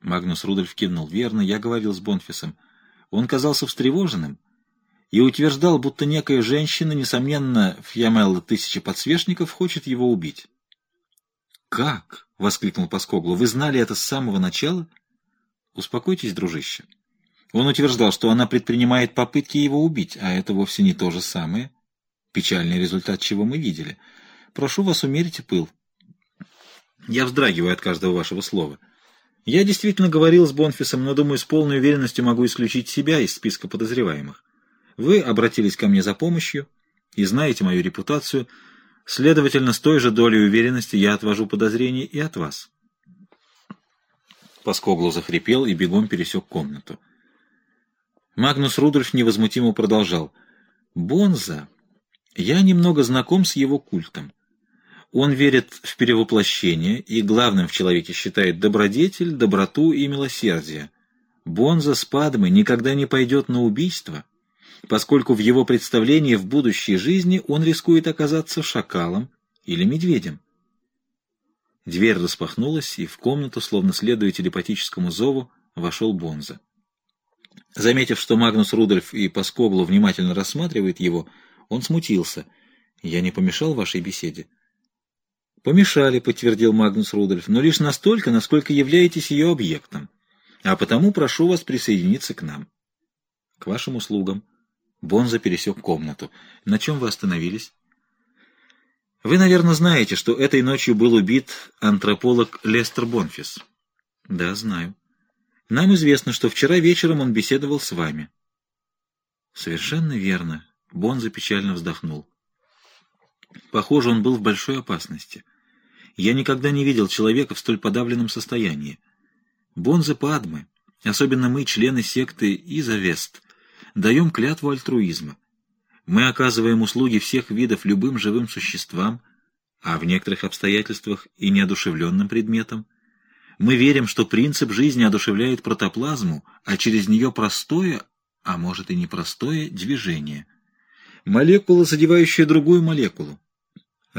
Магнус Рудольф кивнул. «Верно, я говорил с Бонфисом. Он казался встревоженным и утверждал, будто некая женщина, несомненно, Фьямелла Тысяча Подсвечников, хочет его убить». «Как?» — воскликнул Паскоглу. «Вы знали это с самого начала?» «Успокойтесь, дружище. Он утверждал, что она предпринимает попытки его убить, а это вовсе не то же самое. Печальный результат, чего мы видели. Прошу вас, умерите пыл. Я вздрагиваю от каждого вашего слова. Я действительно говорил с Бонфисом, но, думаю, с полной уверенностью могу исключить себя из списка подозреваемых. Вы обратились ко мне за помощью и знаете мою репутацию, следовательно, с той же долей уверенности я отвожу подозрения и от вас. Паскоглу захрипел и бегом пересек комнату. Магнус Рудольф невозмутимо продолжал. «Бонза, я немного знаком с его культом. Он верит в перевоплощение и главным в человеке считает добродетель, доброту и милосердие. Бонза с Падмой никогда не пойдет на убийство, поскольку в его представлении в будущей жизни он рискует оказаться шакалом или медведем. Дверь распахнулась, и в комнату, словно следуя телепатическому зову, вошел Бонза. Заметив, что Магнус Рудольф и Паскоглу внимательно рассматривает его, он смутился. «Я не помешал вашей беседе?» «Помешали», — подтвердил Магнус Рудольф, — «но лишь настолько, насколько являетесь ее объектом. А потому прошу вас присоединиться к нам». «К вашим услугам». Бонза пересек комнату. «На чем вы остановились?» «Вы, наверное, знаете, что этой ночью был убит антрополог Лестер Бонфис». «Да, знаю. Нам известно, что вчера вечером он беседовал с вами». «Совершенно верно». Бонза печально вздохнул. Похоже, он был в большой опасности. Я никогда не видел человека в столь подавленном состоянии. Бонзы Падмы, особенно мы, члены секты Изавест, даем клятву альтруизма. Мы оказываем услуги всех видов любым живым существам, а в некоторых обстоятельствах и неодушевленным предметам. Мы верим, что принцип жизни одушевляет протоплазму, а через нее простое, а может и непростое, движение – Молекула, задевающая другую молекулу.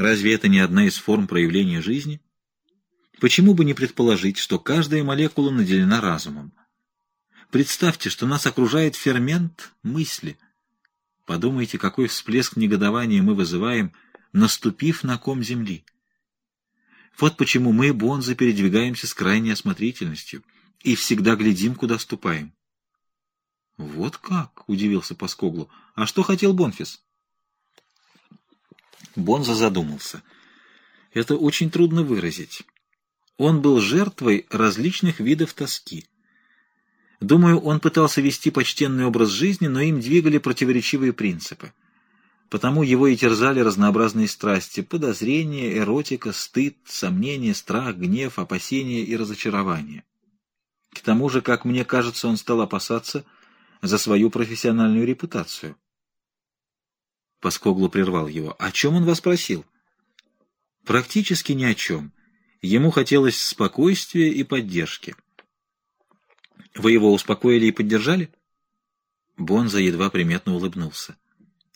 Разве это не одна из форм проявления жизни? Почему бы не предположить, что каждая молекула наделена разумом? Представьте, что нас окружает фермент мысли. Подумайте, какой всплеск негодования мы вызываем, наступив на ком земли. Вот почему мы, бонзы, передвигаемся с крайней осмотрительностью и всегда глядим, куда ступаем. «Вот как?» — удивился Паскоглу. «А что хотел Бонфис?» Бонза задумался. «Это очень трудно выразить. Он был жертвой различных видов тоски. Думаю, он пытался вести почтенный образ жизни, но им двигали противоречивые принципы. Потому его и терзали разнообразные страсти — подозрения, эротика, стыд, сомнения, страх, гнев, опасения и разочарование. К тому же, как мне кажется, он стал опасаться — за свою профессиональную репутацию. Паскоглу прервал его. «О чем он вас просил?» «Практически ни о чем. Ему хотелось спокойствия и поддержки». «Вы его успокоили и поддержали?» Бонза едва приметно улыбнулся.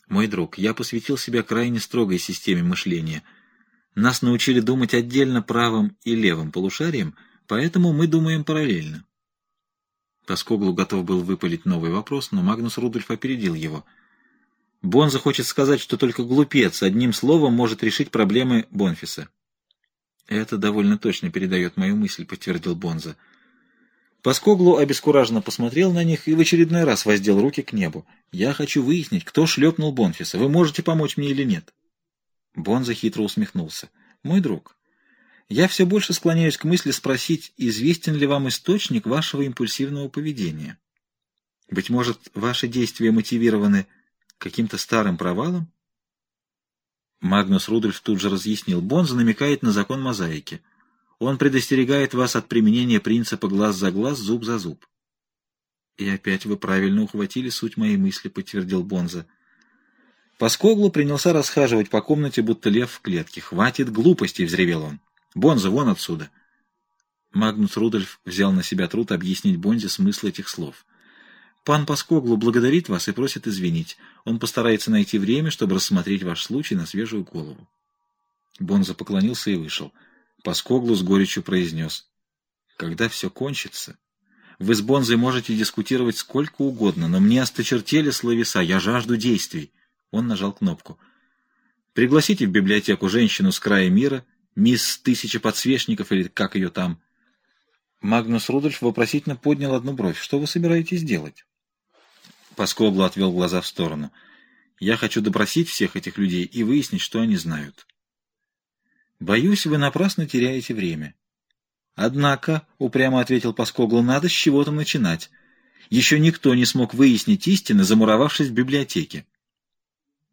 «Мой друг, я посвятил себя крайне строгой системе мышления. Нас научили думать отдельно правым и левым полушарием, поэтому мы думаем параллельно. Тоскоглу готов был выпалить новый вопрос, но Магнус Рудольф опередил его. Бонза хочет сказать, что только глупец одним словом может решить проблемы Бонфиса. «Это довольно точно передает мою мысль», — подтвердил Бонза. Паскоглу обескураженно посмотрел на них и в очередной раз воздел руки к небу. «Я хочу выяснить, кто шлепнул Бонфиса. Вы можете помочь мне или нет?» Бонза хитро усмехнулся. «Мой друг, я все больше склоняюсь к мысли спросить, известен ли вам источник вашего импульсивного поведения. Быть может, ваши действия мотивированы каким-то старым провалом? Магнус Рудольф тут же разъяснил. Бонза намекает на закон мозаики. Он предостерегает вас от применения принципа глаз за глаз, зуб за зуб. И опять вы правильно ухватили суть моей мысли, подтвердил Бонза. Паскоглу принялся расхаживать по комнате, будто лев в клетке. «Хватит глупостей!» — взревел он. Бонза, вон отсюда!» Магнус Рудольф взял на себя труд объяснить Бонзе смысл этих слов. «Пан Паскоглу благодарит вас и просит извинить. Он постарается найти время, чтобы рассмотреть ваш случай на свежую голову». Бонза поклонился и вышел. Паскоглу с горечью произнес. Когда все кончится, вы с Бонзой можете дискутировать сколько угодно, но мне осточертели словеса, я жажду действий. Он нажал кнопку. Пригласите в библиотеку женщину с края мира, мисс Тысяча Подсвечников или как ее там. Магнус Рудольф вопросительно поднял одну бровь. Что вы собираетесь делать? Паскоглу отвел глаза в сторону. Я хочу допросить всех этих людей и выяснить, что они знают. Боюсь, вы напрасно теряете время. Однако, — упрямо ответил Паскоглу, — надо с чего-то начинать. Еще никто не смог выяснить истины, замуровавшись в библиотеке.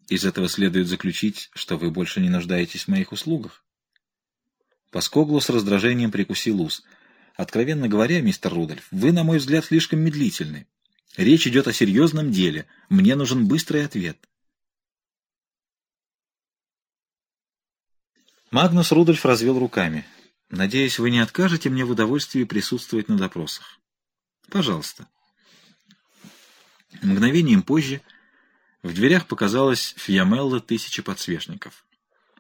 Из этого следует заключить, что вы больше не нуждаетесь в моих услугах. Паскоглу с раздражением прикусил ус. Откровенно говоря, мистер Рудольф, вы, на мой взгляд, слишком медлительны. Речь идет о серьезном деле. Мне нужен быстрый ответ. Магнус Рудольф развел руками. «Надеюсь, вы не откажете мне в удовольствии присутствовать на допросах. Пожалуйста». Мгновением позже в дверях показалась Фиамелла тысячи подсвечников.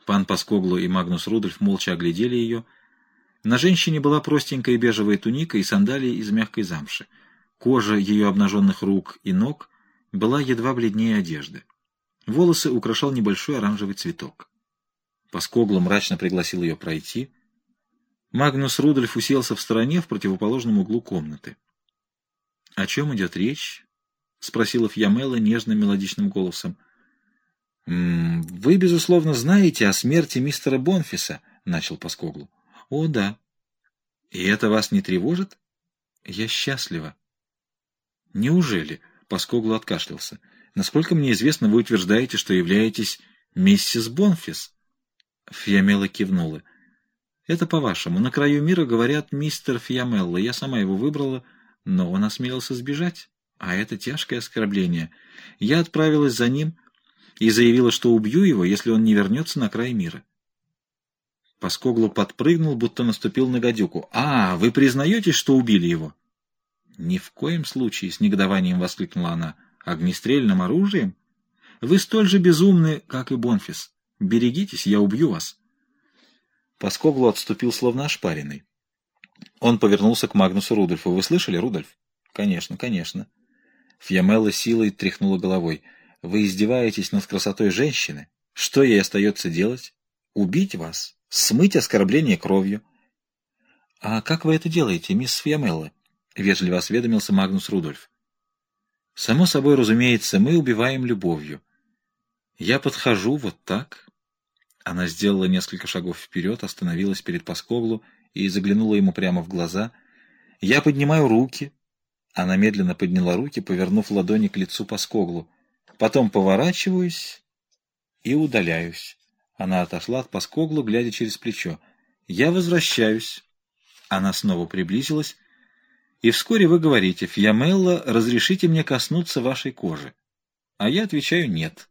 Пан Паскоглу и Магнус Рудольф молча оглядели ее. На женщине была простенькая бежевая туника и сандалии из мягкой замши. Кожа ее обнаженных рук и ног была едва бледнее одежды. Волосы украшал небольшой оранжевый цветок. Паскогло мрачно пригласил ее пройти. Магнус Рудольф уселся в стороне в противоположном углу комнаты. — О чем идет речь? — спросила Фьямела нежным мелодичным голосом. — Вы, безусловно, знаете о смерти мистера Бонфиса, — начал Паскоглу. — О, да. — И это вас не тревожит? — Я счастлива. — Неужели? — Паскоглу откашлялся. — Насколько мне известно, вы утверждаете, что являетесь миссис Бонфис. Фиамела кивнула. «Это по-вашему. На краю мира говорят мистер Фиамелла. Я сама его выбрала, но он осмелился сбежать. А это тяжкое оскорбление. Я отправилась за ним и заявила, что убью его, если он не вернется на край мира». Паскоглу подпрыгнул, будто наступил на гадюку. «А, вы признаетесь, что убили его?» «Ни в коем случае!» — с негодованием воскликнула она. «Огнестрельным оружием? Вы столь же безумны, как и Бонфис. Берегитесь, я убью вас. Паскоглу отступил, словно ошпаренный. Он повернулся к Магнусу Рудольфу. «Вы слышали, Рудольф?» «Конечно, конечно». Фьямелла силой тряхнула головой. «Вы издеваетесь над красотой женщины? Что ей остается делать? Убить вас? Смыть оскорбление кровью?» «А как вы это делаете, мисс Фьямелла?» — вежливо осведомился Магнус Рудольф. «Само собой, разумеется, мы убиваем любовью. Я подхожу вот так, она сделала несколько шагов вперед, остановилась перед Пасковлу и заглянула ему прямо в глаза. «Я поднимаю руки». Она медленно подняла руки, повернув ладони к лицу Пасковлу. Потом поворачиваюсь и удаляюсь. Она отошла от Паскоглу, глядя через плечо. «Я возвращаюсь». Она снова приблизилась. «И вскоре вы говорите, Фьямелла, разрешите мне коснуться вашей кожи». А я отвечаю «нет».